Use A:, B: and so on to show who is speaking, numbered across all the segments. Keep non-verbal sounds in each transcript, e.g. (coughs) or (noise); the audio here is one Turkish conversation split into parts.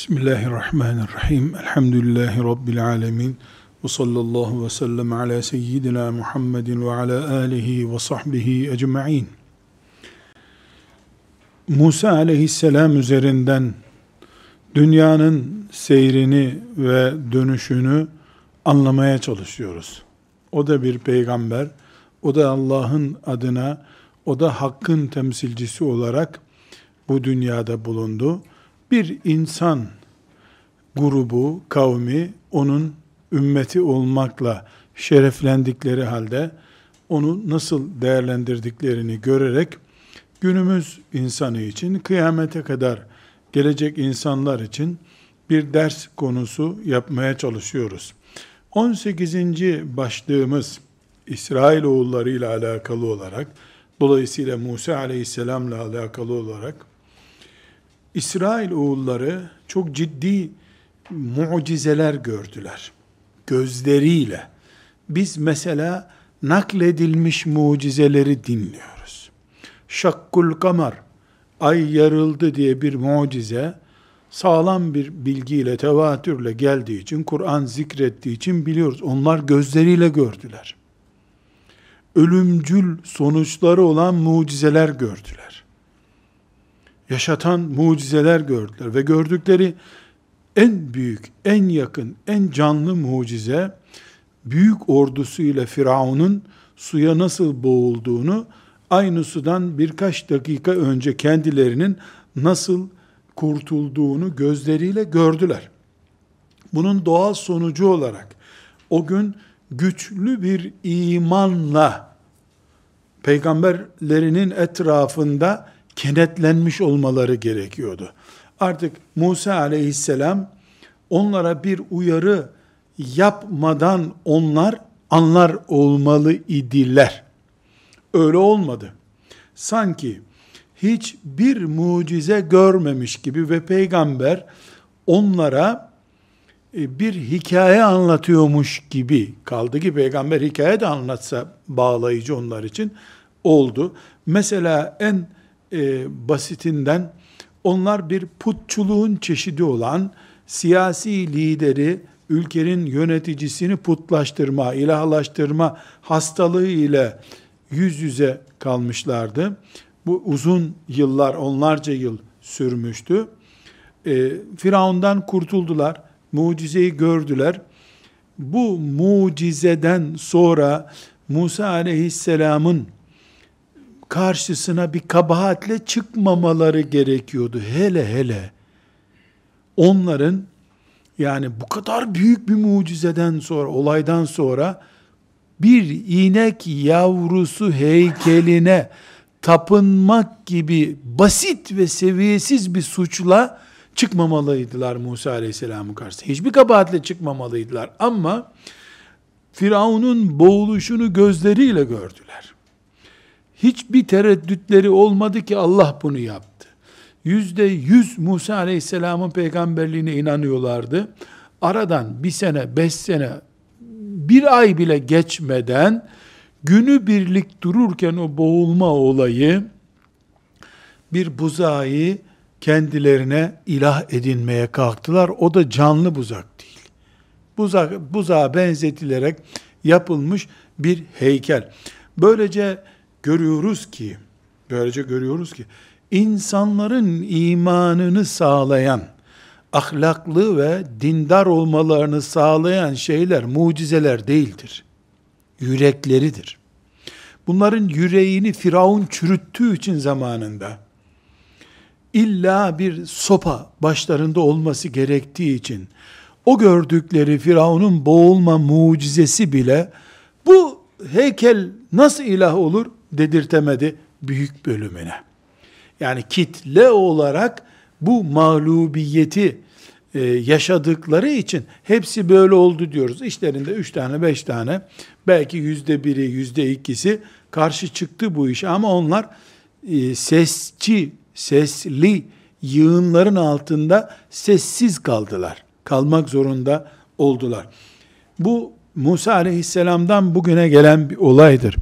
A: Bismillahirrahmanirrahim. Elhamdülillahi Rabbil alemin. Ve sallallahu ve sellem ala seyyidina Muhammedin ve ala alihi ve sahbihi ecma'in. Musa aleyhisselam üzerinden dünyanın seyrini ve dönüşünü anlamaya çalışıyoruz. O da bir peygamber, o da Allah'ın adına, o da hakkın temsilcisi olarak bu dünyada bulundu. Bir insan grubu, kavmi onun ümmeti olmakla şereflendikleri halde onu nasıl değerlendirdiklerini görerek günümüz insanı için kıyamete kadar gelecek insanlar için bir ders konusu yapmaya çalışıyoruz. 18. başlığımız İsrail oğulları ile alakalı olarak dolayısıyla Musa aleyhisselamla alakalı olarak İsrail oğulları çok ciddi mucizeler gördüler. Gözleriyle. Biz mesela nakledilmiş mucizeleri dinliyoruz. Şakkul kamar, ay yarıldı diye bir mucize, sağlam bir bilgiyle, tevatürle geldiği için, Kur'an zikrettiği için biliyoruz. Onlar gözleriyle gördüler. Ölümcül sonuçları olan mucizeler gördüler. Yaşatan mucizeler gördüler ve gördükleri en büyük, en yakın, en canlı mucize büyük ordusuyla Firavun'un suya nasıl boğulduğunu aynı sudan birkaç dakika önce kendilerinin nasıl kurtulduğunu gözleriyle gördüler. Bunun doğal sonucu olarak o gün güçlü bir imanla peygamberlerinin etrafında kenetlenmiş olmaları gerekiyordu. Artık Musa aleyhisselam onlara bir uyarı yapmadan onlar anlar olmalı idiler. Öyle olmadı. Sanki hiçbir mucize görmemiş gibi ve peygamber onlara e, bir hikaye anlatıyormuş gibi kaldı ki peygamber hikaye de anlatsa bağlayıcı onlar için oldu. Mesela en e, basitinden onlar bir putçuluğun çeşidi olan siyasi lideri, ülkenin yöneticisini putlaştırma, ilahlaştırma hastalığı ile yüz yüze kalmışlardı. Bu uzun yıllar, onlarca yıl sürmüştü. E, Firavundan kurtuldular, mucizeyi gördüler. Bu mucizeden sonra Musa aleyhisselamın karşısına bir kabahatle çıkmamaları gerekiyordu. Hele hele onların yani bu kadar büyük bir mucizeden sonra, olaydan sonra bir inek yavrusu heykeline tapınmak gibi basit ve seviyesiz bir suçla çıkmamalıydılar Musa Aleyhisselam'ın karşısına. Hiçbir kabahatle çıkmamalıydılar ama Firavun'un boğuluşunu gözleriyle gördüler. Hiçbir tereddütleri olmadı ki Allah bunu yaptı. Yüzde yüz Musa Aleyhisselam'ın peygamberliğine inanıyorlardı. Aradan bir sene, beş sene, bir ay bile geçmeden günü birlik dururken o boğulma olayı bir buzağı kendilerine ilah edinmeye kalktılar. O da canlı buzak değil. Buzak, buzağa benzetilerek yapılmış bir heykel. Böylece görüyoruz ki, böylece görüyoruz ki, insanların imanını sağlayan, ahlaklı ve dindar olmalarını sağlayan şeyler mucizeler değildir. Yürekleridir. Bunların yüreğini Firavun çürüttüğü için zamanında illa bir sopa başlarında olması gerektiği için o gördükleri Firavun'un boğulma mucizesi bile bu heykel nasıl ilah olur dedirtemedi büyük bölümüne. Yani kitle olarak bu mağlubiyeti e, yaşadıkları için hepsi böyle oldu diyoruz. İşlerinde üç tane, beş tane, belki yüzde biri, yüzde ikisi karşı çıktı bu işe ama onlar e, sesçi, sesli yığınların altında sessiz kaldılar. Kalmak zorunda oldular. Bu Musa aleyhisselamdan bugüne gelen bir olaydır.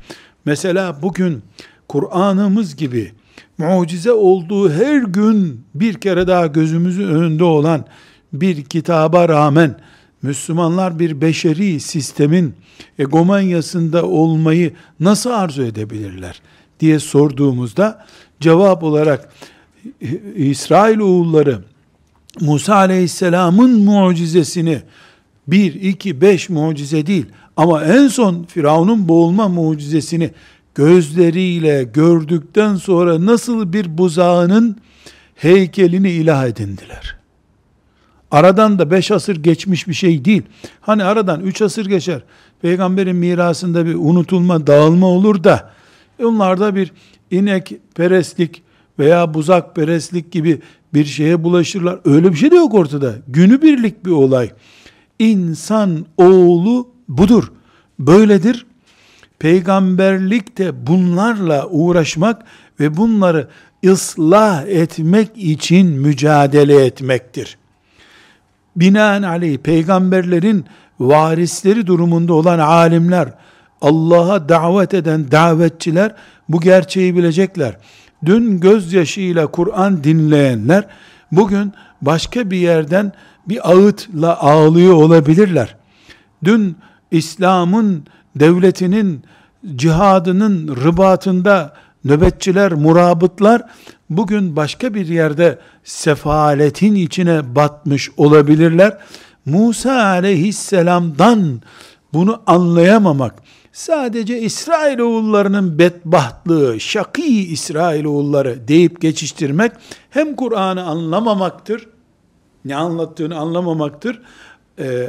A: Mesela bugün Kur'an'ımız gibi mucize olduğu her gün bir kere daha gözümüzün önünde olan bir kitaba rağmen Müslümanlar bir beşeri sistemin egomanyasında olmayı nasıl arzu edebilirler diye sorduğumuzda cevap olarak İsrail oğulları Musa aleyhisselamın mucizesini bir, iki, beş mucize değil ama en son Firavun'un boğulma mucizesini gözleriyle gördükten sonra nasıl bir buzağının heykelini ilah edindiler. Aradan da beş asır geçmiş bir şey değil. Hani aradan üç asır geçer. Peygamberin mirasında bir unutulma, dağılma olur da onlarda bir inek perestlik veya buzak perestlik gibi bir şeye bulaşırlar. Öyle bir şey de yok ortada. Günü birlik bir olay. İnsan oğlu budur. Böyledir. Peygamberlik de bunlarla uğraşmak ve bunları ıslah etmek için mücadele etmektir. Binaenaleyh peygamberlerin varisleri durumunda olan alimler, Allah'a davet eden davetçiler bu gerçeği bilecekler. Dün gözyaşıyla Kur'an dinleyenler bugün başka bir yerden bir ağıtla ağlıyor olabilirler. Dün İslam'ın devletinin cihadının rıbatında nöbetçiler, murabıtlar bugün başka bir yerde sefaletin içine batmış olabilirler. Musa aleyhisselamdan bunu anlayamamak, sadece İsrailoğullarının bedbahtlığı, şakî İsrailoğulları deyip geçiştirmek hem Kur'an'ı anlamamaktır, ne anlattığını anlamamaktır,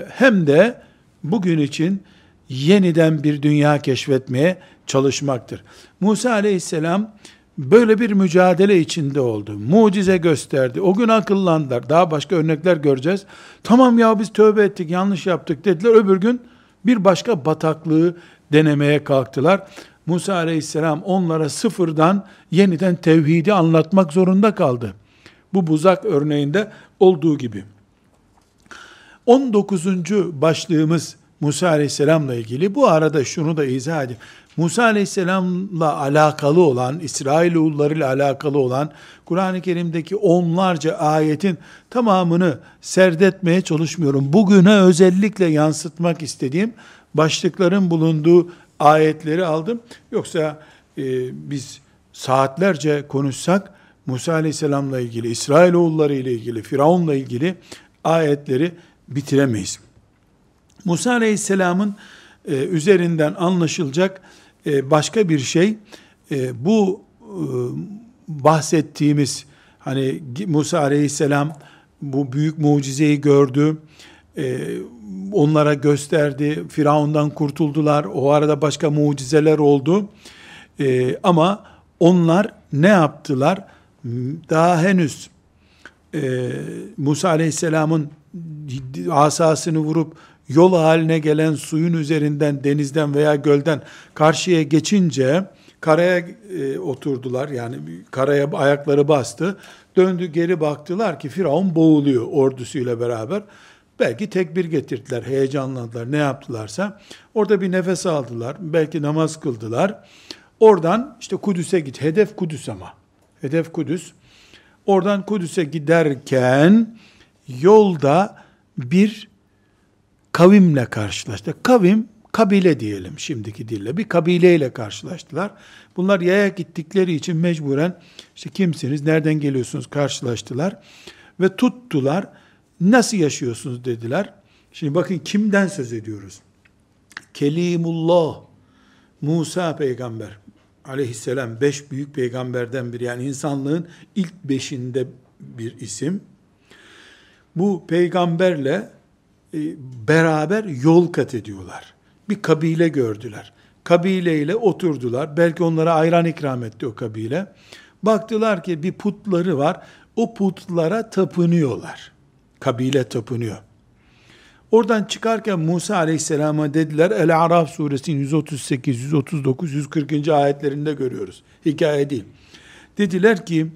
A: hem de bugün için yeniden bir dünya keşfetmeye çalışmaktır. Musa aleyhisselam böyle bir mücadele içinde oldu. Mucize gösterdi. O gün akıllandılar. Daha başka örnekler göreceğiz. Tamam ya biz tövbe ettik, yanlış yaptık dediler. Öbür gün bir başka bataklığı denemeye kalktılar. Musa aleyhisselam onlara sıfırdan yeniden tevhidi anlatmak zorunda kaldı. Bu buzak örneğinde olduğu gibi. 19. başlığımız Musa aleyhisselamla ilgili. Bu arada şunu da izah edeyim. Musa aleyhisselamla alakalı olan, İsrailoğulları ile alakalı olan Kur'an-ı Kerim'deki onlarca ayetin tamamını serdetmeye çalışmıyorum. Bugüne özellikle yansıtmak istediğim başlıkların bulunduğu ayetleri aldım. Yoksa e, biz saatlerce konuşsak Musa aleyhisselamla ilgili, İsrailoğulları ile ilgili, Firavun'la ilgili ayetleri bitiremeyiz. Musa Aleyhisselam'ın e, üzerinden anlaşılacak e, başka bir şey, e, bu e, bahsettiğimiz, hani Musa Aleyhisselam bu büyük mucizeyi gördü, e, onlara gösterdi, Firavundan kurtuldular, o arada başka mucizeler oldu, e, ama onlar ne yaptılar? Daha henüz Musa Aleyhisselam'ın asasını vurup yol haline gelen suyun üzerinden denizden veya gölden karşıya geçince karaya e, oturdular. Yani karaya ayakları bastı. Döndü geri baktılar ki Firavun boğuluyor ordusuyla beraber. Belki tekbir getirdiler, heyecanlandılar, ne yaptılarsa. Orada bir nefes aldılar, belki namaz kıldılar. Oradan işte Kudüs'e git. Hedef Kudüs ama. Hedef Kudüs. Oradan Kudüs'e giderken yolda bir kavimle karşılaştı. Kavim, kabile diyelim şimdiki dille. Bir kabileyle karşılaştılar. Bunlar yaya gittikleri için mecburen işte kimsiniz, nereden geliyorsunuz karşılaştılar. Ve tuttular. Nasıl yaşıyorsunuz dediler. Şimdi bakın kimden söz ediyoruz? Kelimullah, Musa peygamber aleyhisselam beş büyük peygamberden biri yani insanlığın ilk beşinde bir isim. Bu peygamberle e, beraber yol kat ediyorlar. Bir kabile gördüler. Kabileyle oturdular. Belki onlara ayran ikram etti o kabile. Baktılar ki bir putları var. O putlara tapınıyorlar. Kabile tapınıyor. Oradan çıkarken Musa Aleyhisselam'a dediler, El-Araf suresinin 138, 139, 140. ayetlerinde görüyoruz. Hikaye değil. Dediler ki,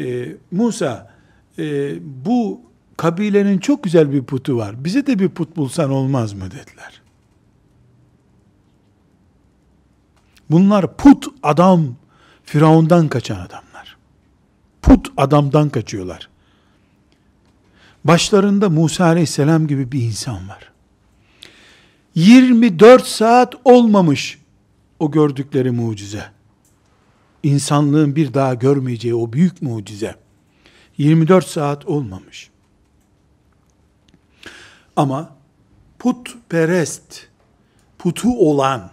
A: e, Musa, e, bu kabilenin çok güzel bir putu var. Bize de bir put bulsan olmaz mı dediler. Bunlar put adam, Firavundan kaçan adamlar. put adamdan kaçıyorlar. Başlarında Musa aleyhisselam gibi bir insan var. 24 saat olmamış o gördükleri mucize. İnsanlığın bir daha görmeyeceği o büyük mucize. 24 saat olmamış. Ama putperest, putu olan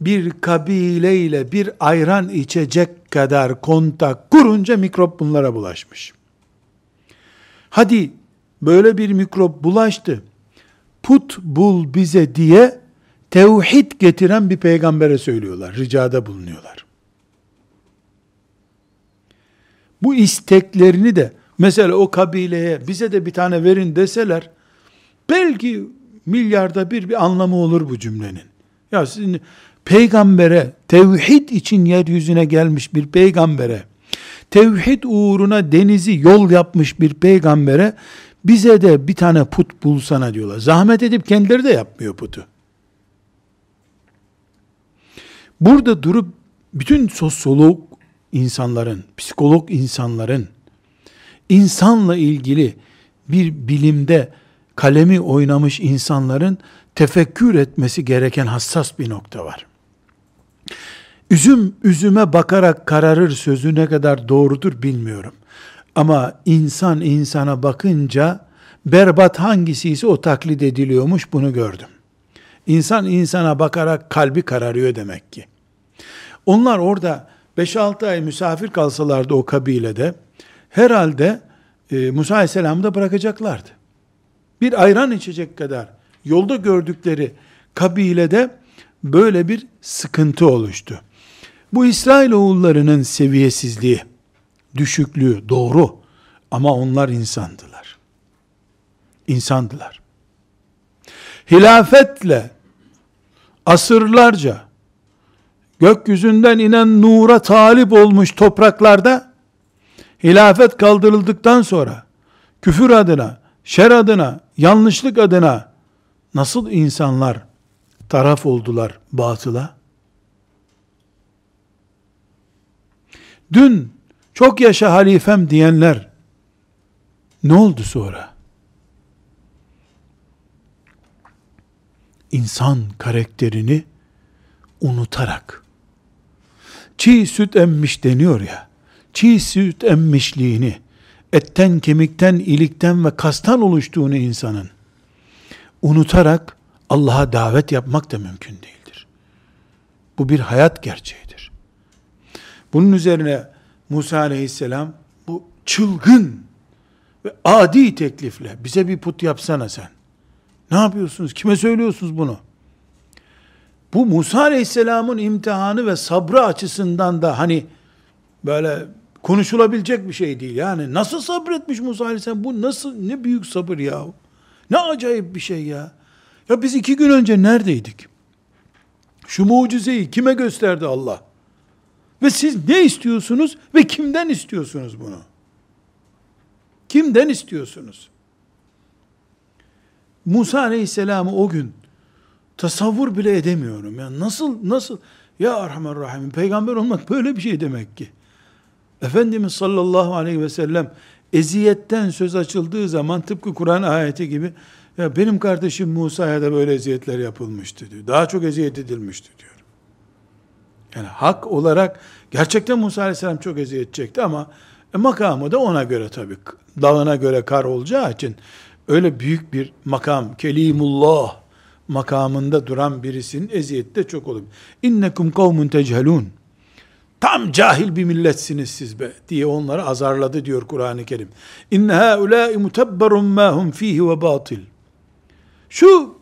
A: bir kabileyle bir ayran içecek kadar kontak kurunca mikrop bunlara bulaşmış. Hadi böyle bir mikrop bulaştı. Put bul bize diye tevhid getiren bir peygambere söylüyorlar. Ricada bulunuyorlar. Bu isteklerini de mesela o kabileye bize de bir tane verin deseler belki milyarda bir bir anlamı olur bu cümlenin. Ya sizin peygambere, tevhid için yeryüzüne gelmiş bir peygambere, tevhid uğruna denizi yol yapmış bir peygambere, bize de bir tane put bulsana diyorlar. Zahmet edip kendileri de yapmıyor putu. Burada durup bütün sosyolog insanların, psikolog insanların insanla ilgili bir bilimde kalemi oynamış insanların tefekkür etmesi gereken hassas bir nokta var. Üzüm üzüme bakarak kararır sözü ne kadar doğrudur bilmiyorum. Ama insan insana bakınca berbat hangisi ise o taklit ediliyormuş bunu gördüm. İnsan insana bakarak kalbi kararıyor demek ki. Onlar orada 5-6 ay misafir kalsalardı o kabilede herhalde e, Musa Aleyhisselam'ı da bırakacaklardı. Bir ayran içecek kadar yolda gördükleri kabilede böyle bir sıkıntı oluştu. Bu İsrail oğullarının seviyesizliği, düşüklüğü doğru ama onlar insandılar. İnsandılar. Hilafetle asırlarca gökyüzünden inen nura talip olmuş topraklarda hilafet kaldırıldıktan sonra küfür adına, şer adına, yanlışlık adına nasıl insanlar taraf oldular batıla? Dün çok yaşa halifem diyenler ne oldu sonra? İnsan karakterini unutarak çiğ süt emmiş deniyor ya çiğ süt emmişliğini etten, kemikten, ilikten ve kastan oluştuğunu insanın unutarak Allah'a davet yapmak da mümkün değildir. Bu bir hayat gerçeğidir. Bunun üzerine Musa aleyhisselam bu çılgın ve adi teklifle bize bir put yapsana sen. Ne yapıyorsunuz? Kime söylüyorsunuz bunu? Bu Musa aleyhisselamın imtihanı ve sabrı açısından da hani böyle konuşulabilecek bir şey değil. Yani nasıl sabretmiş Musa aleyhisselam? Bu nasıl, ne büyük sabır ya. Ne acayip bir şey ya. Ya biz iki gün önce neredeydik? Şu mucizeyi kime gösterdi Allah? Ve siz ne istiyorsunuz ve kimden istiyorsunuz bunu? Kimden istiyorsunuz? Musa Aleyhisselam'ı o gün tasavvur bile edemiyorum. Ya nasıl nasıl ya Erhamer Rahim peygamber olmak böyle bir şey demek ki. Efendimiz sallallahu aleyhi ve sellem eziyetten söz açıldığı zaman tıpkı Kur'an ayeti gibi ya benim kardeşim Musa'ya da böyle eziyetler yapılmıştı diyor. Daha çok eziyet edilmişti diyor. Yani hak olarak gerçekten Musa Aleyhisselam çok eziyet çekti ama e, makamı da ona göre tabii. Dağına göre kar olacağı için öyle büyük bir makam, kelimullah makamında duran birisinin eziyeti de çok olur. İnnekum kavmun tecelun. Tam cahil bir milletsiniz siz be diye onları azarladı diyor Kur'an-ı Kerim. İnne haulâi mutebberun mâ hum fîhi ve batil. Şu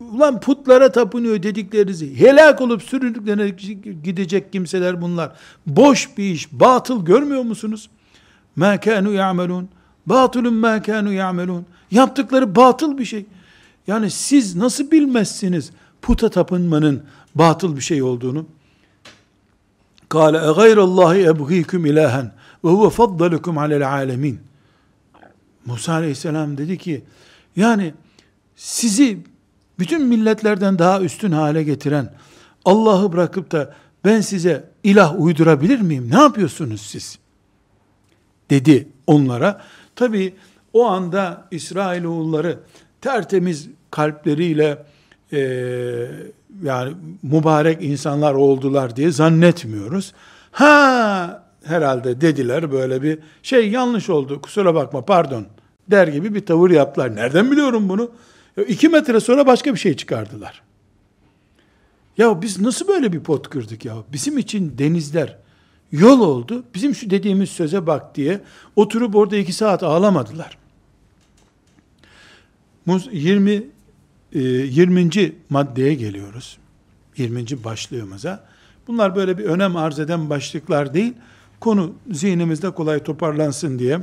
A: ulan putlara tapınıyor dediklerinizi helak olup süründüklerine gidecek kimseler bunlar. Boş bir iş, batıl görmüyor musunuz? Mâ kânû ya'melûn. Batılun mâ kânû ya'melûn. Yaptıkları batıl bir şey. Yani siz nasıl bilmezsiniz puta tapınmanın batıl bir şey olduğunu? Kale e gayrallahi ebgiküm ilahen ve huve faddalukum alel alemin. Musa aleyhisselam dedi ki yani sizi bütün milletlerden daha üstün hale getiren Allah'ı bırakıp da ben size ilah uydurabilir miyim? Ne yapıyorsunuz siz? Dedi onlara. Tabi o anda İsrailoğulları tertemiz kalpleriyle e, yani mübarek insanlar oldular diye zannetmiyoruz. Ha herhalde dediler böyle bir şey yanlış oldu kusura bakma pardon der gibi bir tavır yaptılar. Nereden biliyorum bunu? Ya iki metre sonra başka bir şey çıkardılar. Ya biz nasıl böyle bir pot kırdık ya? Bizim için denizler yol oldu. Bizim şu dediğimiz söze bak diye oturup orada iki saat ağlamadılar. 20 20. E, maddeye geliyoruz. 20. başlığımıza. Bunlar böyle bir önem arz eden başlıklar değil. Konu zihnimizde kolay toparlansın diye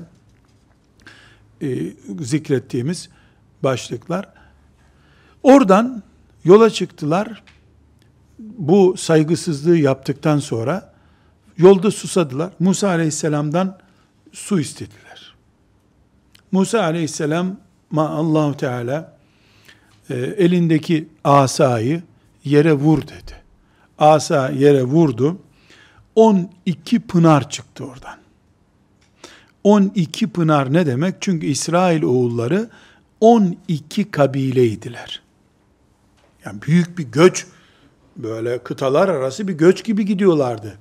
A: e, zikrettiğimiz başlıklar. Oradan yola çıktılar. Bu saygısızlığı yaptıktan sonra yolda susadılar. Musa aleyhisselamdan su istediler. Musa aleyhisselam ma Allahu Teala e, elindeki asayı yere vur dedi. Asa yere vurdu. 12 pınar çıktı oradan. 12 pınar ne demek? Çünkü İsrail oğulları 12 kabileydiler. Yani büyük bir göç, böyle kıtalar arası bir göç gibi gidiyorlardı.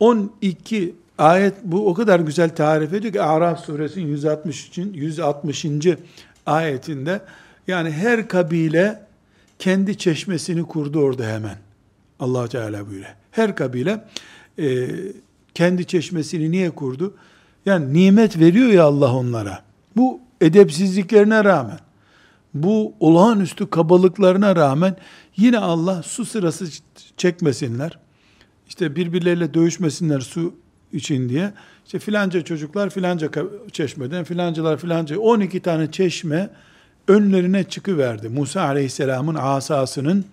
A: 12 ayet bu o kadar güzel tarif ediyor ki Araf suresinin 160. 160. ayetinde yani her kabile kendi çeşmesini kurdu orada hemen. Allah Teala buyuruyor. Her kabile e, kendi çeşmesini niye kurdu? Yani nimet veriyor ya Allah onlara. Bu edepsizliklerine rağmen, bu olağanüstü kabalıklarına rağmen yine Allah su sırası çekmesinler. İşte birbirleriyle dövüşmesinler su için diye. İşte filanca çocuklar filanca çeşmeden, filancalar filanca 12 tane çeşme önlerine çıkıverdi. Musa aleyhisselamın asasının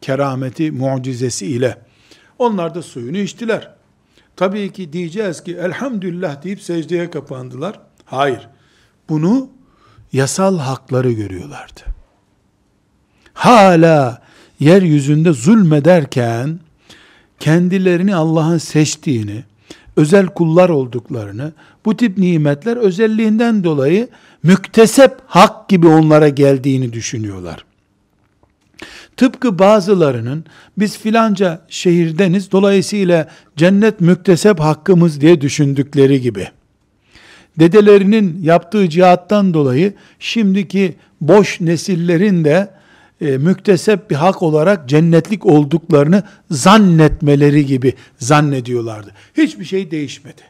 A: kerameti, mucizesi ile. Onlar da suyunu içtiler. Tabii ki diyeceğiz ki elhamdülillah deyip secdeye kapandılar. Hayır. Bunu yasal hakları görüyorlardı. Hala yeryüzünde zulmederken kendilerini Allah'ın seçtiğini, özel kullar olduklarını, bu tip nimetler özelliğinden dolayı müktesep hak gibi onlara geldiğini düşünüyorlar. Tıpkı bazılarının biz filanca şehirdeniz dolayısıyla cennet müktesep hakkımız diye düşündükleri gibi. Dedelerinin yaptığı cihattan dolayı şimdiki boş nesillerin de e, müktesep bir hak olarak cennetlik olduklarını zannetmeleri gibi zannediyorlardı. Hiçbir şey değişmedi.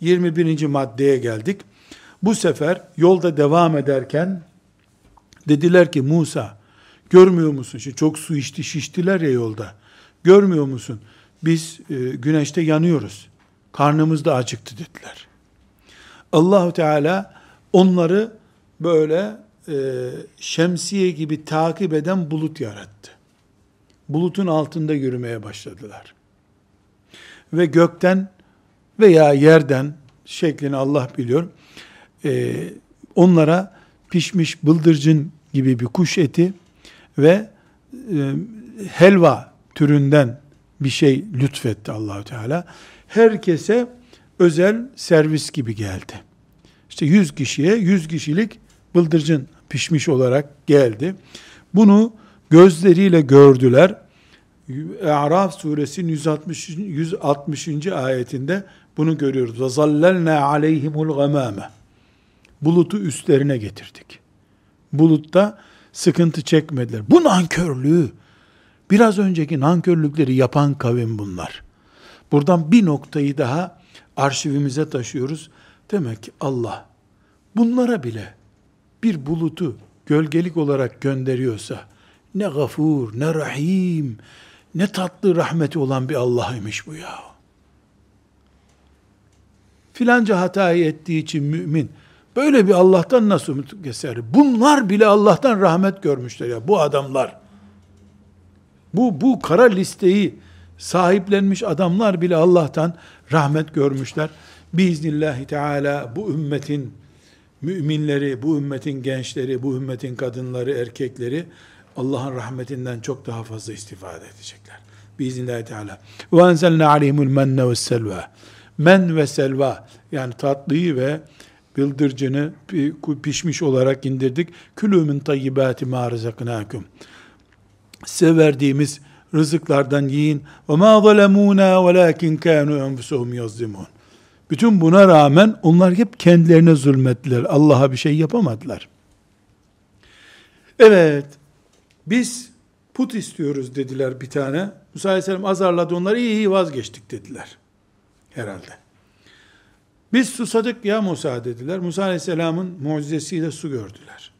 A: 21. maddeye geldik. Bu sefer yolda devam ederken dediler ki Musa görmüyor musun? Şimdi çok su içti şiştiler ya yolda. Görmüyor musun? Biz e, güneşte yanıyoruz. Karnımız da acıktı dediler. Allahu Teala onları böyle e, şemsiye gibi takip eden bulut yarattı. Bulutun altında yürümeye başladılar. Ve gökten veya yerden şeklini Allah biliyor. E, onlara pişmiş bıldırcın gibi bir kuş eti ve e, helva türünden bir şey lütfetti Allahu Teala. Herkese özel servis gibi geldi. İşte 100 kişiye 100 kişilik bıldırcın pişmiş olarak geldi. Bunu gözleriyle gördüler. Araf suresinin 160. 160. ayetinde bunu görüyoruz. Ve zallelna aleyhimul gamame. Bulutu üstlerine getirdik. Bulutta sıkıntı çekmediler. Bu nankörlüğü, biraz önceki nankörlükleri yapan kavim bunlar. Buradan bir noktayı daha arşivimize taşıyoruz. Demek ki Allah bunlara bile bir bulutu gölgelik olarak gönderiyorsa ne gafur, ne rahim, ne tatlı rahmeti olan bir Allah'ymış bu ya. Filanca hatayı ettiği için mümin böyle bir Allah'tan nasıl umut keser? Bunlar bile Allah'tan rahmet görmüşler ya bu adamlar. Bu bu kara listeyi sahiplenmiş adamlar bile Allah'tan rahmet görmüşler. Biiznillahü Teala bu ümmetin müminleri, bu ümmetin gençleri, bu ümmetin kadınları, erkekleri Allah'ın rahmetinden çok daha fazla istifade edecekler. Biiznillahü Teala. Ve enzelna aleyhimul menne ve selva. men ve selva yani tatlıyı ve bıldırcını pişmiş olarak indirdik. Külü min tayyibati ma rızaknakum. Size verdiğimiz rızıklardan yiyin. Ve ma zalemuna velakin kanu enfusuhum yazlimun. Bütün buna rağmen onlar hep kendilerine zulmettiler. Allah'a bir şey yapamadılar. Evet, biz put istiyoruz dediler bir tane. Musa Aleyhisselam azarladı onları, iyi iyi vazgeçtik dediler. Herhalde. Biz susadık ya Musa dediler. Musa Aleyhisselam'ın mucizesiyle su gördüler.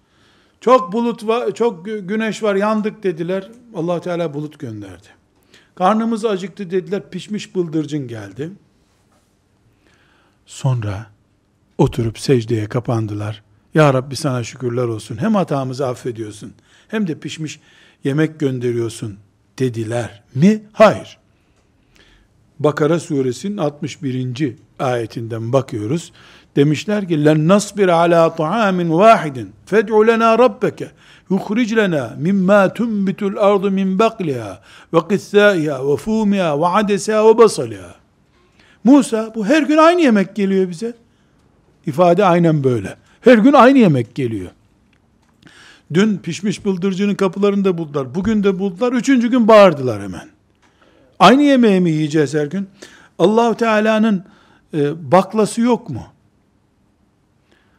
A: Çok bulut var, çok güneş var, yandık dediler. allah Teala bulut gönderdi. Karnımız acıktı dediler, pişmiş bıldırcın geldi. Sonra oturup secdeye kapandılar. Ya Rabbi sana şükürler olsun. Hem hatamızı affediyorsun, hem de pişmiş yemek gönderiyorsun dediler mi? Hayır. Bakara suresinin 61. ayetinden bakıyoruz. Demişler ki len nasbir ala ta'amin vahidin fed'u lena rabbeke yukhric lena mimma tunbitul ardu min bakliha ve qithaiha ve fumiha ve adesa ve basaliha. Musa bu her gün aynı yemek geliyor bize. İfade aynen böyle. Her gün aynı yemek geliyor. Dün pişmiş bıldırcının kapılarında buldular. Bugün de buldular. Üçüncü gün bağırdılar hemen. Aynı yemeği mi yiyeceğiz her gün? Allahu Teala'nın e, baklası yok mu?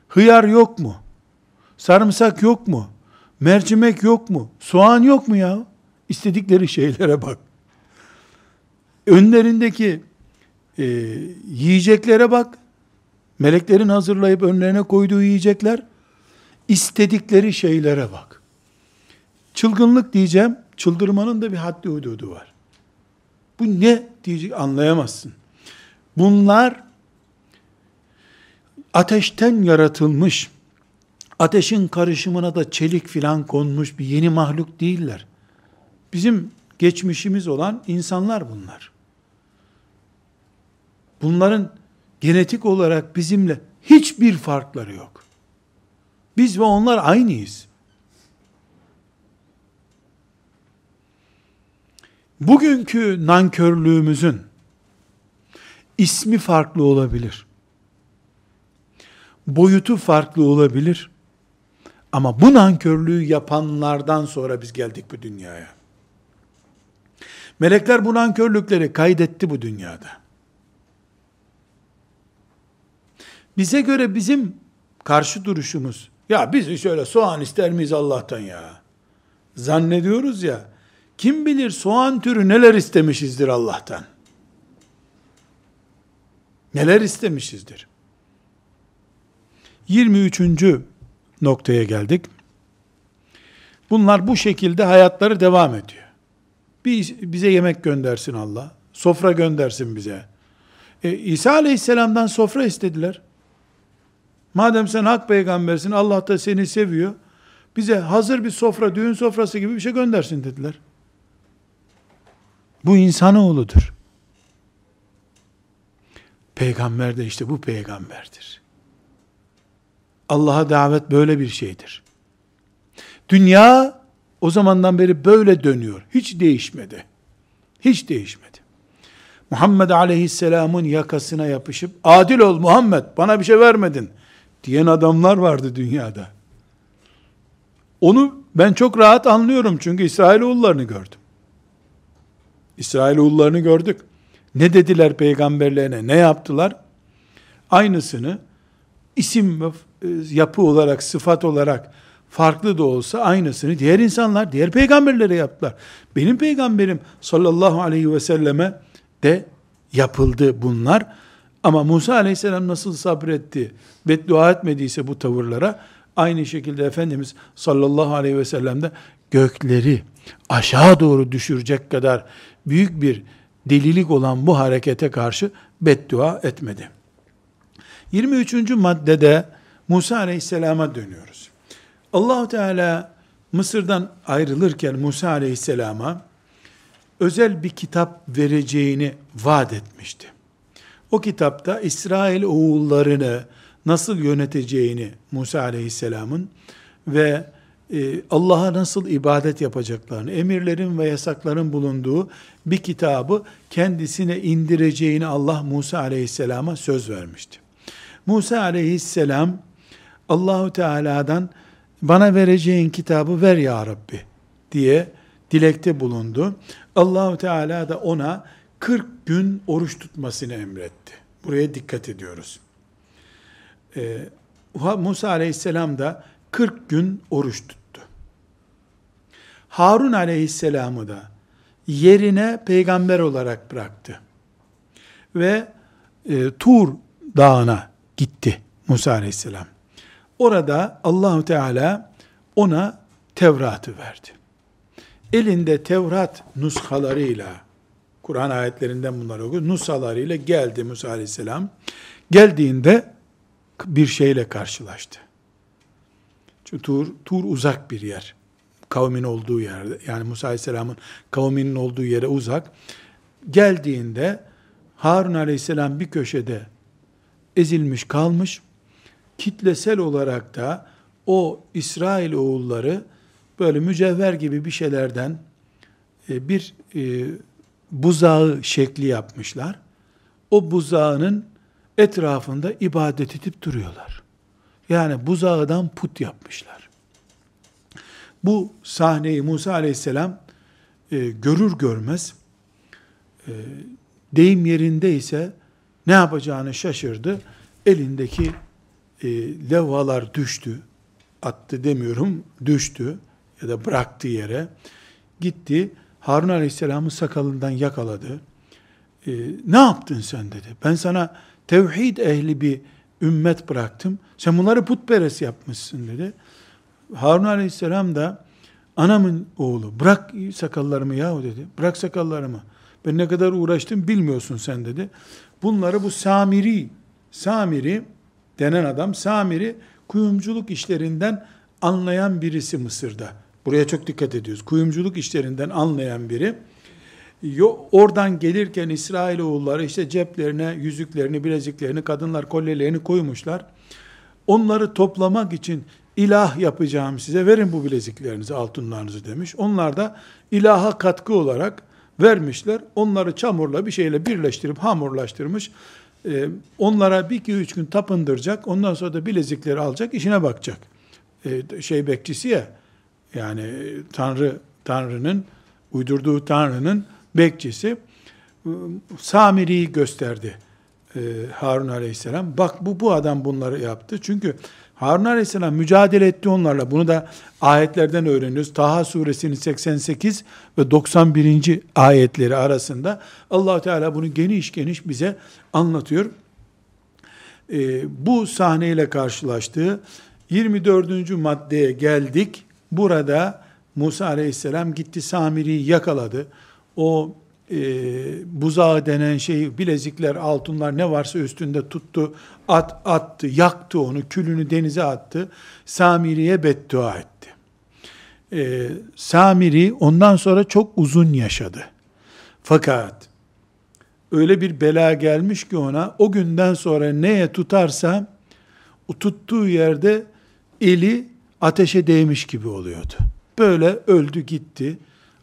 A: Hıyar yok mu? Sarımsak yok mu? Mercimek yok mu? Soğan yok mu ya? İstedikleri şeylere bak. Önlerindeki e, yiyeceklere bak. Meleklerin hazırlayıp önlerine koyduğu yiyecekler. istedikleri şeylere bak. Çılgınlık diyeceğim. Çıldırmanın da bir haddi hududu var. Bu ne diyecek anlayamazsın. Bunlar ateşten yaratılmış, ateşin karışımına da çelik filan konmuş bir yeni mahluk değiller. Bizim geçmişimiz olan insanlar bunlar. Bunların genetik olarak bizimle hiçbir farkları yok. Biz ve onlar aynıyız. Bugünkü nankörlüğümüzün ismi farklı olabilir. Boyutu farklı olabilir. Ama bu nankörlüğü yapanlardan sonra biz geldik bu dünyaya. Melekler bu nankörlükleri kaydetti bu dünyada. Bize göre bizim karşı duruşumuz, ya biz şöyle soğan ister miyiz Allah'tan ya? Zannediyoruz ya, kim bilir soğan türü neler istemişizdir Allah'tan. Neler istemişizdir. 23. noktaya geldik. Bunlar bu şekilde hayatları devam ediyor. bize yemek göndersin Allah. Sofra göndersin bize. E, İsa Aleyhisselam'dan sofra istediler. Madem sen hak peygambersin, Allah da seni seviyor. Bize hazır bir sofra, düğün sofrası gibi bir şey göndersin dediler. Bu insanoğludur. Peygamber de işte bu peygamberdir. Allah'a davet böyle bir şeydir. Dünya o zamandan beri böyle dönüyor. Hiç değişmedi. Hiç değişmedi. Muhammed Aleyhisselam'ın yakasına yapışıp adil ol Muhammed bana bir şey vermedin diyen adamlar vardı dünyada. Onu ben çok rahat anlıyorum çünkü İsrailoğullarını gördüm. İsrailoğullarını gördük. Ne dediler peygamberlerine, ne yaptılar? Aynısını isim ve e, yapı olarak, sıfat olarak farklı da olsa aynısını diğer insanlar, diğer peygamberlere yaptılar. Benim peygamberim sallallahu aleyhi ve selleme de yapıldı bunlar. Ama Musa aleyhisselam nasıl sabretti, beddua etmediyse bu tavırlara, aynı şekilde Efendimiz sallallahu aleyhi ve sellem de gökleri aşağı doğru düşürecek kadar büyük bir delilik olan bu harekete karşı beddua etmedi. 23. maddede Musa aleyhisselama dönüyoruz. Allahu Teala Mısır'dan ayrılırken Musa aleyhisselama özel bir kitap vereceğini vaat etmişti. O kitapta İsrail oğullarını nasıl yöneteceğini Musa aleyhisselamın ve Allah'a nasıl ibadet yapacaklarını, emirlerin ve yasakların bulunduğu bir kitabı kendisine indireceğini Allah Musa aleyhisselama söz vermişti. Musa aleyhisselam Allahu Teala'dan bana vereceğin kitabı ver ya Rabbi diye dilekte bulundu. Allahu Teala da ona 40 gün oruç tutmasını emretti. Buraya dikkat ediyoruz. Ee, Musa aleyhisselam da 40 gün oruç tuttu. Harun aleyhisselamı da yerine peygamber olarak bıraktı. Ve e, Tur dağına gitti Musa aleyhisselam. Orada Allahu Teala ona Tevrat'ı verdi. Elinde Tevrat nuskalarıyla, Kur'an ayetlerinden bunları okuyor, nusalarıyla geldi Musa aleyhisselam. Geldiğinde bir şeyle karşılaştı. Çünkü Tur, Tur uzak bir yer. Kavmin olduğu yerde. Yani Musa Aleyhisselam'ın kavminin olduğu yere uzak. Geldiğinde Harun Aleyhisselam bir köşede ezilmiş kalmış. Kitlesel olarak da o İsrail oğulları böyle mücevher gibi bir şeylerden e, bir e, buzağı şekli yapmışlar. O buzağının etrafında ibadet edip duruyorlar. Yani buzağıdan put yapmışlar. Bu sahneyi Musa aleyhisselam e, görür görmez e, deyim yerindeyse ne yapacağını şaşırdı. Elindeki e, levhalar düştü. Attı demiyorum, düştü ya da bıraktı yere. Gitti, Harun Aleyhisselam'ın sakalından yakaladı. E, ne yaptın sen dedi. Ben sana tevhid ehli bir ümmet bıraktım. Sen bunları putperest yapmışsın dedi. Harun aleyhisselam da anamın oğlu bırak sakallarımı yahu dedi. Bırak sakallarımı. Ben ne kadar uğraştım bilmiyorsun sen dedi. Bunları bu Samiri, Samiri denen adam, Samiri kuyumculuk işlerinden anlayan birisi Mısır'da. Buraya çok dikkat ediyoruz. Kuyumculuk işlerinden anlayan biri oradan gelirken İsrailoğulları işte ceplerine yüzüklerini, bileziklerini, kadınlar kolyelerini koymuşlar. Onları toplamak için ilah yapacağım size verin bu bileziklerinizi, altınlarınızı demiş. Onlar da ilaha katkı olarak vermişler. Onları çamurla bir şeyle birleştirip hamurlaştırmış. Ee, onlara bir iki üç gün tapındıracak. Ondan sonra da bilezikleri alacak, işine bakacak. Ee, şey bekçisi ya, yani Tanrı, Tanrı'nın, uydurduğu Tanrı'nın bekçisi Samiri'yi gösterdi e, Harun Aleyhisselam. Bak bu bu adam bunları yaptı. Çünkü Harun Aleyhisselam mücadele etti onlarla. Bunu da ayetlerden öğreniyoruz. Taha suresinin 88 ve 91. ayetleri arasında allah Teala bunu geniş geniş bize anlatıyor. E, bu sahneyle karşılaştığı 24. maddeye geldik. Burada Musa Aleyhisselam gitti Samiri'yi yakaladı o e, buzağı denen şey, bilezikler, altınlar ne varsa üstünde tuttu, at attı, yaktı onu, külünü denize attı. Samiri'ye beddua etti. E, Samiri ondan sonra çok uzun yaşadı. Fakat öyle bir bela gelmiş ki ona o günden sonra neye tutarsa o tuttuğu yerde eli ateşe değmiş gibi oluyordu. Böyle öldü gitti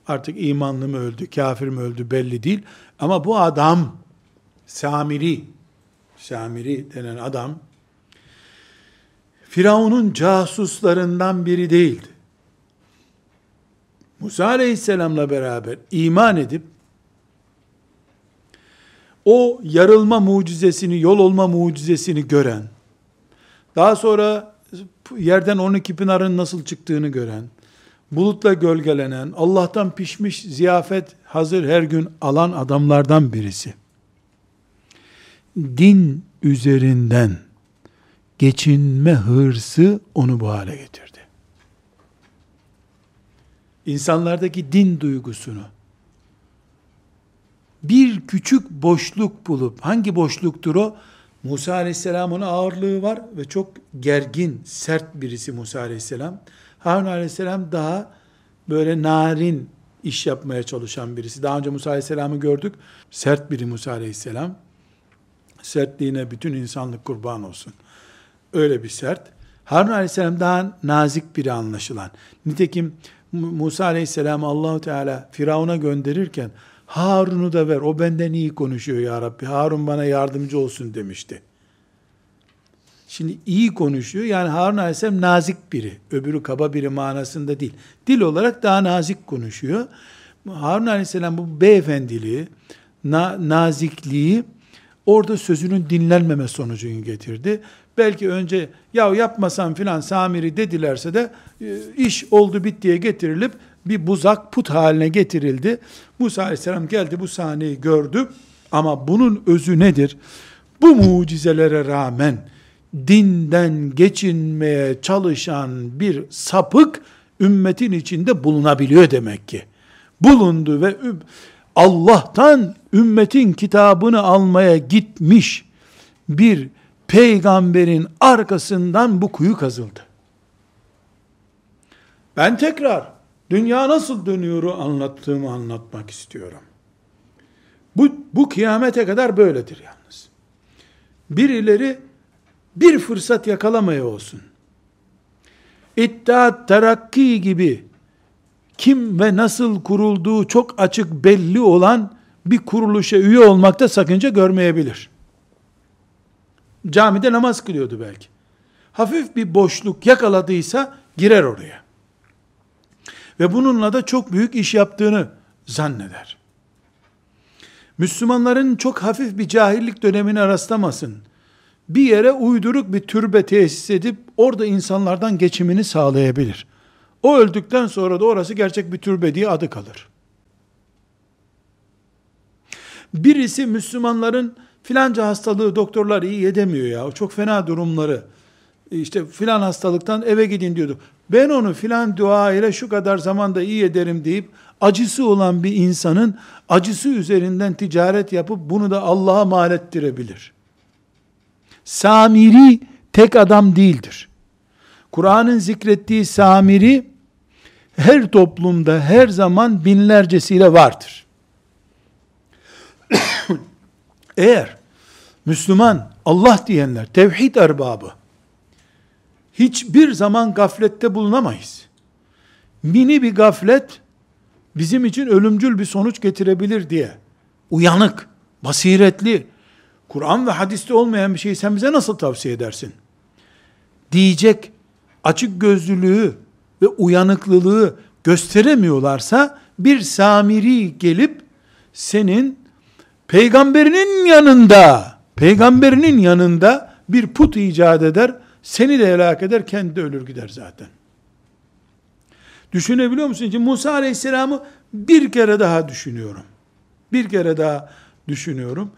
A: artık imanlı mı öldü, kafir mi öldü belli değil. Ama bu adam, Samiri, Samiri denen adam, Firavun'un casuslarından biri değildi. Musa aleyhisselamla beraber iman edip, o yarılma mucizesini, yol olma mucizesini gören, daha sonra yerden 12 pınarın nasıl çıktığını gören, bulutla gölgelenen, Allah'tan pişmiş ziyafet hazır her gün alan adamlardan birisi. Din üzerinden geçinme hırsı onu bu hale getirdi. İnsanlardaki din duygusunu bir küçük boşluk bulup, hangi boşluktur o? Musa Aleyhisselam'ın ağırlığı var ve çok gergin, sert birisi Musa Aleyhisselam. Harun aleyhisselam daha böyle narin iş yapmaya çalışan birisi. Daha önce Musa aleyhisselamı gördük. Sert biri Musa aleyhisselam. Sertliğine bütün insanlık kurban olsun. Öyle bir sert. Harun aleyhisselam daha nazik biri anlaşılan. Nitekim Musa aleyhisselam Allahu Teala Firavun'a gönderirken Harun'u da ver. O benden iyi konuşuyor ya Rabbi. Harun bana yardımcı olsun demişti. Şimdi iyi konuşuyor. Yani Harun Aleyhisselam nazik biri. Öbürü kaba biri manasında değil. Dil olarak daha nazik konuşuyor. Harun Aleyhisselam bu beyefendiliği, na, nazikliği orada sözünün dinlenmeme sonucunu getirdi. Belki önce ya yapmasan filan Samiri dedilerse de e, iş oldu bittiye getirilip bir buzak put haline getirildi. Musa Aleyhisselam geldi bu sahneyi gördü. Ama bunun özü nedir? Bu mucizelere rağmen dinden geçinmeye çalışan bir sapık ümmetin içinde bulunabiliyor demek ki. Bulundu ve Allah'tan ümmetin kitabını almaya gitmiş bir peygamberin arkasından bu kuyu kazıldı. Ben tekrar dünya nasıl dönüyoru anlattığımı anlatmak istiyorum. Bu, bu kıyamete kadar böyledir yalnız. Birileri bir fırsat yakalamaya olsun. İttihat terakki gibi kim ve nasıl kurulduğu çok açık belli olan bir kuruluşa üye olmakta sakınca görmeyebilir. Camide namaz kılıyordu belki. Hafif bir boşluk yakaladıysa girer oraya. Ve bununla da çok büyük iş yaptığını zanneder. Müslümanların çok hafif bir cahillik dönemine rastlamasın bir yere uyduruk bir türbe tesis edip orada insanlardan geçimini sağlayabilir. O öldükten sonra da orası gerçek bir türbe diye adı kalır. Birisi Müslümanların filanca hastalığı doktorlar iyi edemiyor ya. Çok fena durumları. İşte filan hastalıktan eve gidin diyordu. Ben onu filan dua ile şu kadar zamanda iyi ederim deyip acısı olan bir insanın acısı üzerinden ticaret yapıp bunu da Allah'a mal ettirebilir. Samiri tek adam değildir. Kur'an'ın zikrettiği Samiri her toplumda her zaman binlercesiyle vardır. (coughs) Eğer Müslüman, Allah diyenler, tevhid erbabı, hiçbir zaman gaflette bulunamayız. Mini bir gaflet, bizim için ölümcül bir sonuç getirebilir diye, uyanık, basiretli, Kur'an ve hadiste olmayan bir şeyi sen bize nasıl tavsiye edersin? Diyecek açık gözlülüğü ve uyanıklılığı gösteremiyorlarsa bir samiri gelip senin peygamberinin yanında peygamberinin yanında bir put icat eder, seni de helak eder, kendi de ölür gider zaten. Düşünebiliyor musun? Şimdi Musa Aleyhisselam'ı bir kere daha düşünüyorum. Bir kere daha düşünüyorum.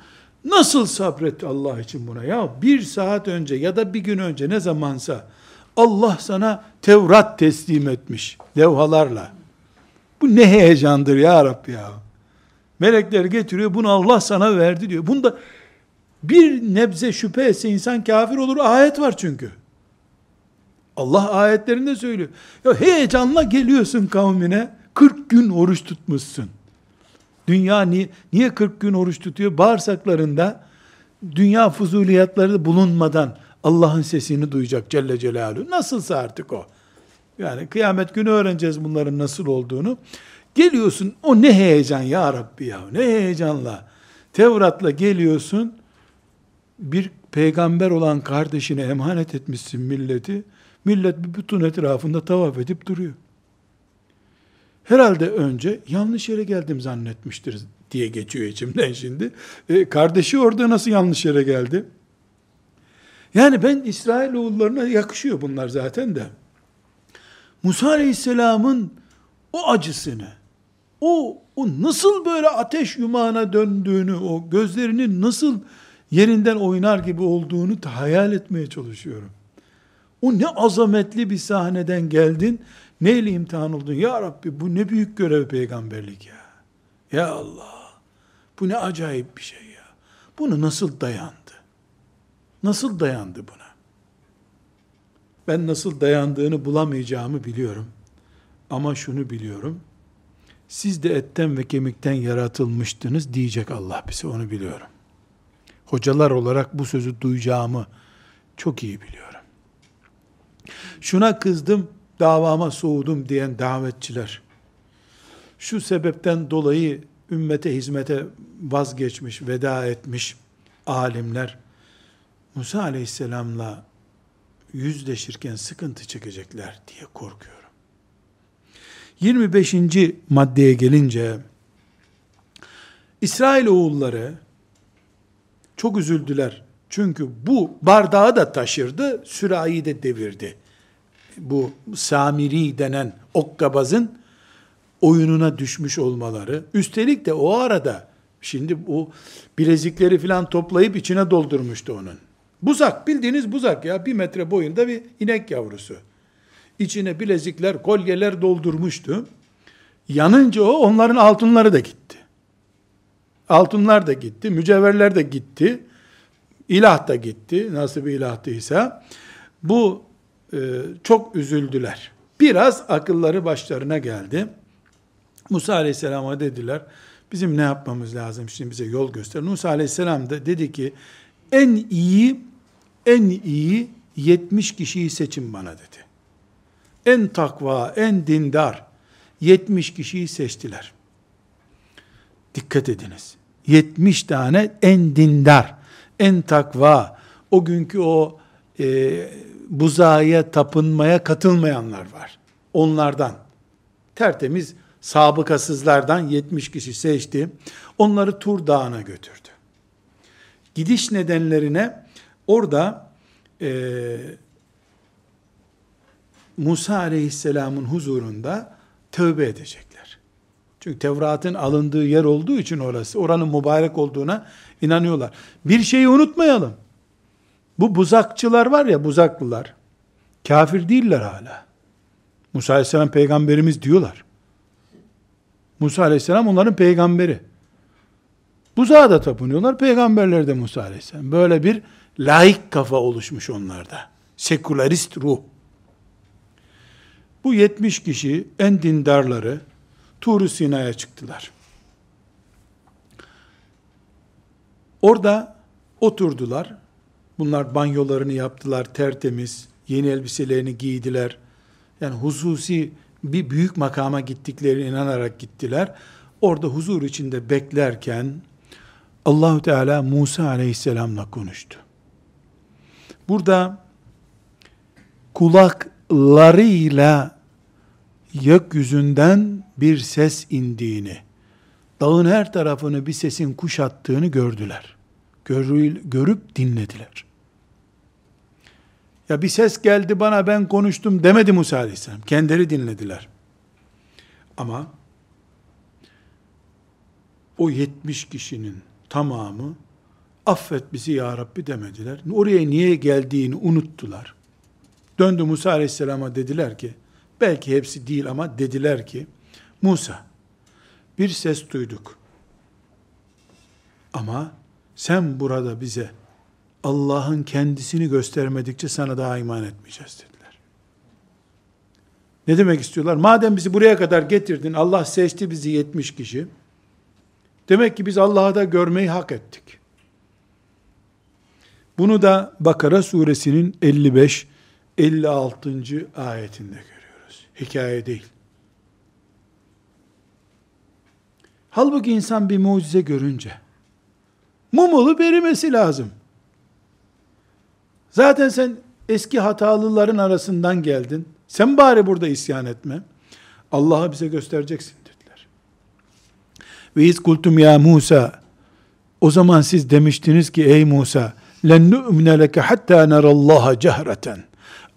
A: Nasıl sabretti Allah için buna? Ya bir saat önce ya da bir gün önce ne zamansa Allah sana Tevrat teslim etmiş levhalarla. Bu ne heyecandır ya Rabbi ya. Melekler getiriyor bunu Allah sana verdi diyor. Bunda bir nebze şüphe etse insan kafir olur. Ayet var çünkü. Allah ayetlerinde söylüyor. Ya heyecanla geliyorsun kavmine 40 gün oruç tutmuşsun. Dünya niye, niye 40 gün oruç tutuyor? Bağırsaklarında dünya fuzuliyatları bulunmadan Allah'ın sesini duyacak Celle Celaluhu. Nasılsa artık o. Yani kıyamet günü öğreneceğiz bunların nasıl olduğunu. Geliyorsun o ne heyecan ya Rabbi ya ne heyecanla. Tevrat'la geliyorsun bir peygamber olan kardeşine emanet etmişsin milleti. Millet bütün etrafında tavaf edip duruyor herhalde önce yanlış yere geldim zannetmiştir diye geçiyor içimden şimdi. E, kardeşi orada nasıl yanlış yere geldi? Yani ben İsrailoğullarına yakışıyor bunlar zaten de. Musa Aleyhisselam'ın o acısını, o, o nasıl böyle ateş yumağına döndüğünü, o gözlerinin nasıl yerinden oynar gibi olduğunu hayal etmeye çalışıyorum. O ne azametli bir sahneden geldin Neyle imtihan oldun? Ya Rabbi bu ne büyük görev peygamberlik ya. Ya Allah. Bu ne acayip bir şey ya. Bunu nasıl dayandı? Nasıl dayandı buna? Ben nasıl dayandığını bulamayacağımı biliyorum. Ama şunu biliyorum. Siz de etten ve kemikten yaratılmıştınız diyecek Allah bize onu biliyorum. Hocalar olarak bu sözü duyacağımı çok iyi biliyorum. Şuna kızdım, davama soğudum diyen davetçiler, şu sebepten dolayı ümmete hizmete vazgeçmiş, veda etmiş alimler, Musa aleyhisselamla yüzleşirken sıkıntı çekecekler diye korkuyorum. 25. maddeye gelince, İsrail oğulları çok üzüldüler. Çünkü bu bardağı da taşırdı, sürahi de devirdi. Bu Samiri denen okkabazın oyununa düşmüş olmaları. Üstelik de o arada şimdi bu bilezikleri filan toplayıp içine doldurmuştu onun. Buzak bildiğiniz buzak ya bir metre boyunda bir inek yavrusu. İçine bilezikler, kolyeler doldurmuştu. Yanınca o onların altınları da gitti. Altınlar da gitti, mücevherler de gitti. İlah da gitti, nasıl bir ilahtıysa. Bu e, çok üzüldüler. Biraz akılları başlarına geldi. Musa aleyhisselama dediler, bizim ne yapmamız lazım şimdi bize yol göster. Musa aleyhisselam da dedi ki, en iyi, en iyi 70 kişiyi seçin bana dedi. En takva, en dindar 70 kişiyi seçtiler. Dikkat ediniz. 70 tane en dindar, en takva, o günkü o e, buzağıya tapınmaya katılmayanlar var. Onlardan tertemiz sabıkasızlardan 70 kişi seçti. Onları Tur Dağı'na götürdü. Gidiş nedenlerine orada e, Musa Aleyhisselam'ın huzurunda tövbe edecekler. Çünkü Tevrat'ın alındığı yer olduğu için orası, oranın mübarek olduğuna inanıyorlar. Bir şeyi unutmayalım. Bu buzakçılar var ya, buzaklılar, kafir değiller hala. Musa Aleyhisselam peygamberimiz diyorlar. Musa Aleyhisselam onların peygamberi. Buzağa da tapınıyorlar, peygamberler de Musa Aleyhisselam. Böyle bir laik kafa oluşmuş onlarda. Sekülerist ruh. Bu 70 kişi en dindarları tur Sina'ya çıktılar. Orada oturdular. Bunlar banyolarını yaptılar tertemiz. Yeni elbiselerini giydiler. Yani hususi bir büyük makama gittiklerine inanarak gittiler. Orada huzur içinde beklerken Allahu Teala Musa Aleyhisselam'la konuştu. Burada kulaklarıyla gökyüzünden bir ses indiğini, dağın her tarafını bir sesin kuşattığını gördüler. Görüp dinlediler. Ya bir ses geldi bana ben konuştum demedi Musa Aleyhisselam. Kendileri dinlediler. Ama o 70 kişinin tamamı affet bizi ya Rabbi demediler. Oraya niye geldiğini unuttular. Döndü Musa Aleyhisselam'a dediler ki, belki hepsi değil ama dediler ki, Musa, bir ses duyduk. Ama sen burada bize Allah'ın kendisini göstermedikçe sana daha iman etmeyeceğiz dediler. Ne demek istiyorlar? Madem bizi buraya kadar getirdin, Allah seçti bizi 70 kişi. Demek ki biz Allah'ı da görmeyi hak ettik. Bunu da Bakara suresinin 55 56. ayetinde görüyoruz. Hikaye değil. Halbuki insan bir mucize görünce mumulu verilmesi lazım. Zaten sen eski hatalıların arasından geldin. Sen bari burada isyan etme. Allah'ı bize göstereceksin dediler. Ve iz kultum ya Musa o zaman siz demiştiniz ki ey Musa len nu'mine leke hatta nerallaha cehreten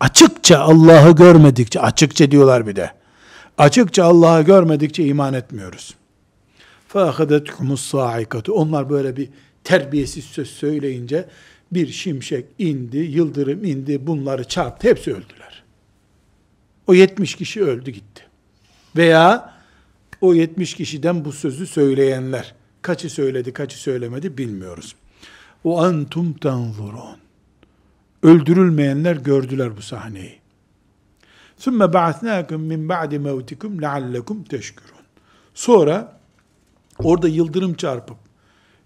A: açıkça Allah'ı görmedikçe açıkça diyorlar bir de açıkça Allah'ı görmedikçe iman etmiyoruz. فَاَخَذَتْكُمُ الصَّاعِكَةُ Onlar böyle bir terbiyesiz söz söyleyince bir şimşek indi, yıldırım indi, bunları çarptı, hepsi öldüler. O 70 kişi öldü gitti. Veya o 70 kişiden bu sözü söyleyenler, kaçı söyledi, kaçı söylemedi bilmiyoruz. O antum tanzurun. Öldürülmeyenler gördüler bu sahneyi. ثُمَّ بَعَثْنَاكُمْ مِنْ بَعْدِ مَوْتِكُمْ لَعَلَّكُمْ تَشْكُرُونَ Sonra orada yıldırım çarpıp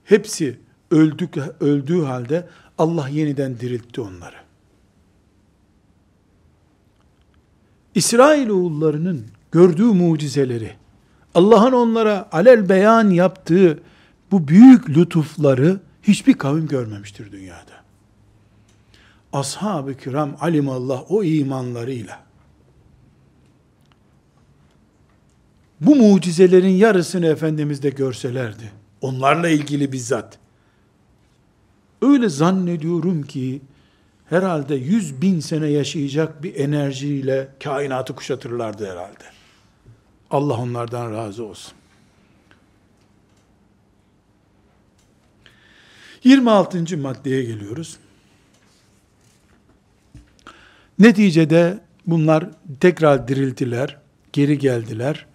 A: hepsi öldük, öldüğü halde Allah yeniden diriltti onları. İsrailoğullarının gördüğü mucizeleri, Allah'ın onlara alel beyan yaptığı bu büyük lütufları hiçbir kavim görmemiştir dünyada. Ashab-ı kiram alimallah o imanlarıyla bu mucizelerin yarısını Efendimiz de görselerdi. Onlarla ilgili bizzat. Öyle zannediyorum ki herhalde yüz bin sene yaşayacak bir enerjiyle kainatı kuşatırlardı herhalde. Allah onlardan razı olsun. 26. maddeye geliyoruz. Neticede bunlar tekrar dirildiler, geri geldiler.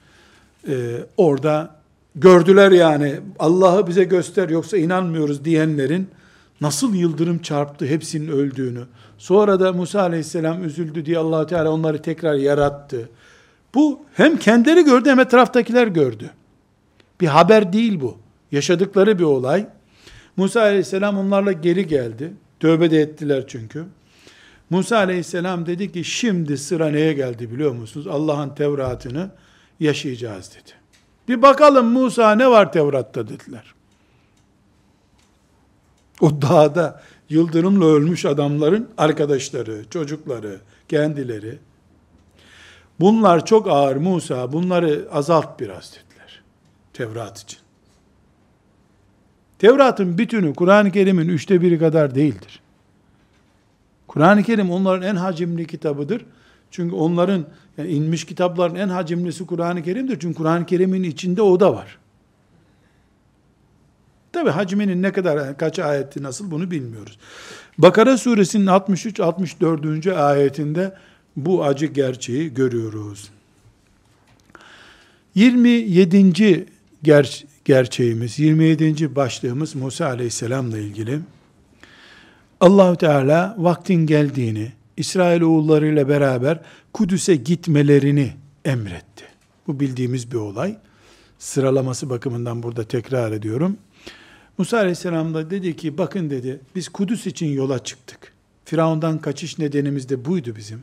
A: Ee, orada gördüler yani Allah'ı bize göster yoksa inanmıyoruz diyenlerin nasıl yıldırım çarptı hepsinin öldüğünü. Sonra da Musa aleyhisselam üzüldü diye allah Teala onları tekrar yarattı. Bu hem kendileri gördü hem etraftakiler gördü. Bir haber değil bu. Yaşadıkları bir olay. Musa aleyhisselam onlarla geri geldi. Tövbe de ettiler çünkü. Musa aleyhisselam dedi ki şimdi sıra neye geldi biliyor musunuz? Allah'ın Tevrat'ını yaşayacağız dedi. Bir bakalım Musa ne var Tevrat'ta dediler. O dağda yıldırımla ölmüş adamların arkadaşları, çocukları, kendileri. Bunlar çok ağır Musa, bunları azalt biraz dediler. Tevrat için. Tevrat'ın bütünü Kur'an-ı Kerim'in üçte biri kadar değildir. Kur'an-ı Kerim onların en hacimli kitabıdır. Çünkü onların yani inmiş kitapların en hacimlisi Kur'an-ı Kerim'dir. Çünkü Kur'an-ı Kerim'in içinde o da var. Tabi hacminin ne kadar, kaç ayetti nasıl bunu bilmiyoruz. Bakara suresinin 63-64. ayetinde bu acı gerçeği görüyoruz. 27. Ger gerçeğimiz, 27. başlığımız Musa aleyhisselamla ilgili. Allahu Teala vaktin geldiğini, İsrail oğullarıyla beraber Kudüs'e gitmelerini emretti. Bu bildiğimiz bir olay. Sıralaması bakımından burada tekrar ediyorum. Musa Aleyhisselam da dedi ki bakın dedi biz Kudüs için yola çıktık. Firavundan kaçış nedenimiz de buydu bizim.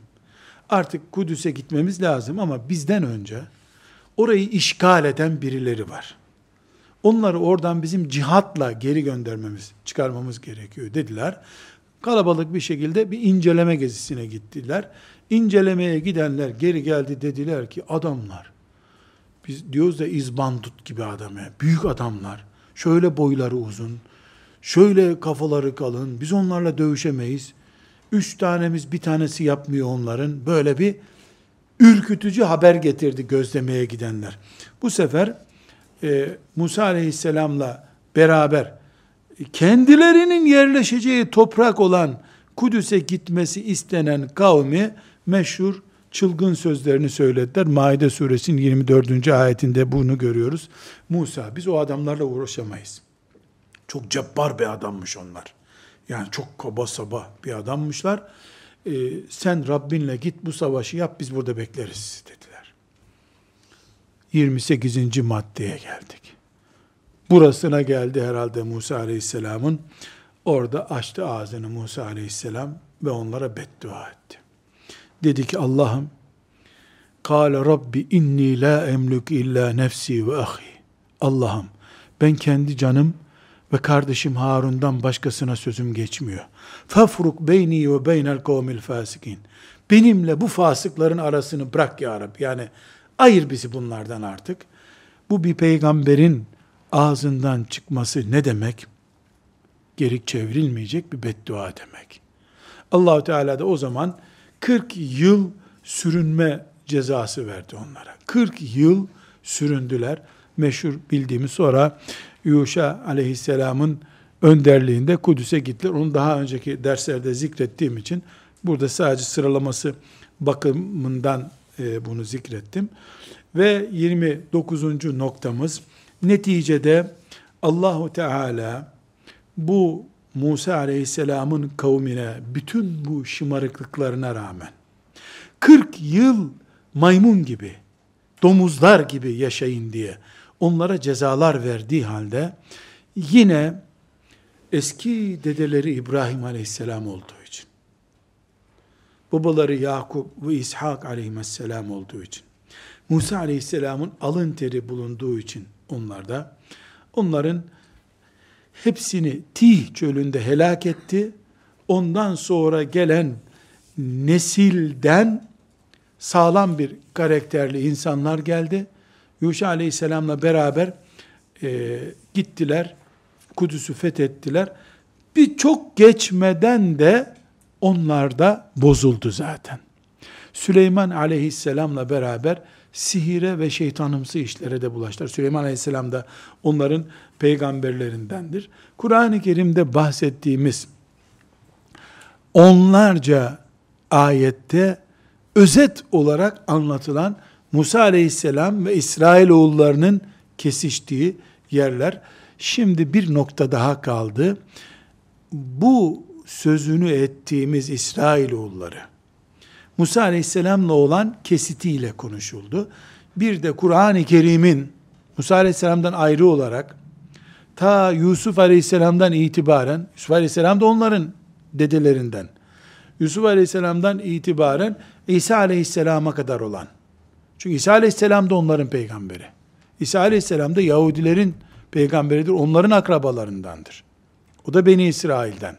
A: Artık Kudüs'e gitmemiz lazım ama bizden önce orayı işgal eden birileri var. Onları oradan bizim cihatla geri göndermemiz, çıkarmamız gerekiyor dediler. Kalabalık bir şekilde bir inceleme gezisine gittiler. İncelemeye gidenler geri geldi dediler ki adamlar, biz diyoruz da izbandut gibi adam ya, büyük adamlar, şöyle boyları uzun, şöyle kafaları kalın, biz onlarla dövüşemeyiz. Üç tanemiz bir tanesi yapmıyor onların. Böyle bir ürkütücü haber getirdi gözlemeye gidenler. Bu sefer e, Musa aleyhisselamla beraber kendilerinin yerleşeceği toprak olan Kudüs'e gitmesi istenen kavmi meşhur çılgın sözlerini söylediler. Maide suresinin 24. ayetinde bunu görüyoruz. Musa biz o adamlarla uğraşamayız. Çok cebbar bir adammış onlar. Yani çok kaba saba bir adammışlar. Ee, sen Rabbinle git bu savaşı yap biz burada bekleriz dediler. 28. maddeye geldik. Burasına geldi herhalde Musa Aleyhisselam'ın. Orada açtı ağzını Musa Aleyhisselam ve onlara beddua etti. Dedi ki Allah'ım Kale Rabbi inni la emlük illa nefsi ve ahi. Allah'ım ben kendi canım ve kardeşim Harun'dan başkasına sözüm geçmiyor. Fafruk beyni ve beynel kavmil fasikin. Benimle bu fasıkların arasını bırak ya Rabbi. Yani ayır bizi bunlardan artık. Bu bir peygamberin ağzından çıkması ne demek? Geri çevrilmeyecek bir beddua demek. Allahu Teala da o zaman 40 yıl sürünme cezası verdi onlara. 40 yıl süründüler. Meşhur bildiğimiz sonra Yuşa aleyhisselamın önderliğinde Kudüs'e gittiler. Onu daha önceki derslerde zikrettiğim için burada sadece sıralaması bakımından e, bunu zikrettim. Ve 29. noktamız neticede Allahu Teala bu Musa Aleyhisselam'ın kavmine bütün bu şımarıklıklarına rağmen 40 yıl maymun gibi, domuzlar gibi yaşayın diye onlara cezalar verdiği halde yine eski dedeleri İbrahim Aleyhisselam olduğu için babaları Yakup ve İshak aleyhisselam olduğu için, Musa aleyhisselamın alın teri bulunduğu için onlarda, onların hepsini Tih çölünde helak etti. Ondan sonra gelen nesilden sağlam bir karakterli insanlar geldi. Yuşa aleyhisselamla beraber e, gittiler. Kudüs'ü fethettiler. Bir çok geçmeden de onlar da bozuldu zaten. Süleyman aleyhisselamla beraber sihire ve şeytanımsı işlere de bulaştılar. Süleyman aleyhisselam da onların peygamberlerindendir. Kur'an-ı Kerim'de bahsettiğimiz onlarca ayette özet olarak anlatılan Musa aleyhisselam ve İsrailoğullarının kesiştiği yerler. Şimdi bir nokta daha kaldı. Bu sözünü ettiğimiz İsrailoğulları, Musa aleyhisselamla olan kesitiyle konuşuldu. Bir de Kur'an-ı Kerim'in Musa aleyhisselamdan ayrı olarak ta Yusuf aleyhisselamdan itibaren, Yusuf aleyhisselam da onların dedelerinden, Yusuf aleyhisselamdan itibaren İsa aleyhisselama kadar olan, çünkü İsa aleyhisselam da onların peygamberi. İsa aleyhisselam da Yahudilerin peygamberidir, onların akrabalarındandır. O da Beni İsrail'den.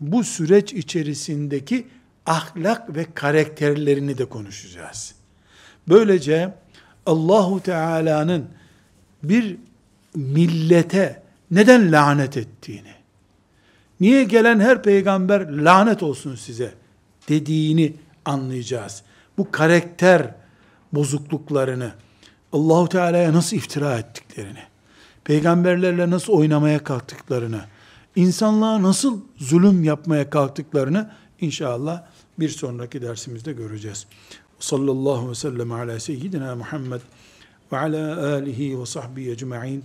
A: Bu süreç içerisindeki ahlak ve karakterlerini de konuşacağız. Böylece Allahu Teala'nın bir millete neden lanet ettiğini, niye gelen her peygamber lanet olsun size dediğini anlayacağız. Bu karakter bozukluklarını, Allahu Teala'ya nasıl iftira ettiklerini, peygamberlerle nasıl oynamaya kalktıklarını, insanlığa nasıl zulüm yapmaya kalktıklarını inşallah bir sonraki dersimizde göreceğiz. Sallallahu ve sellem ala seyyidina Muhammed ve ala alihi ve sahbihi ecma'in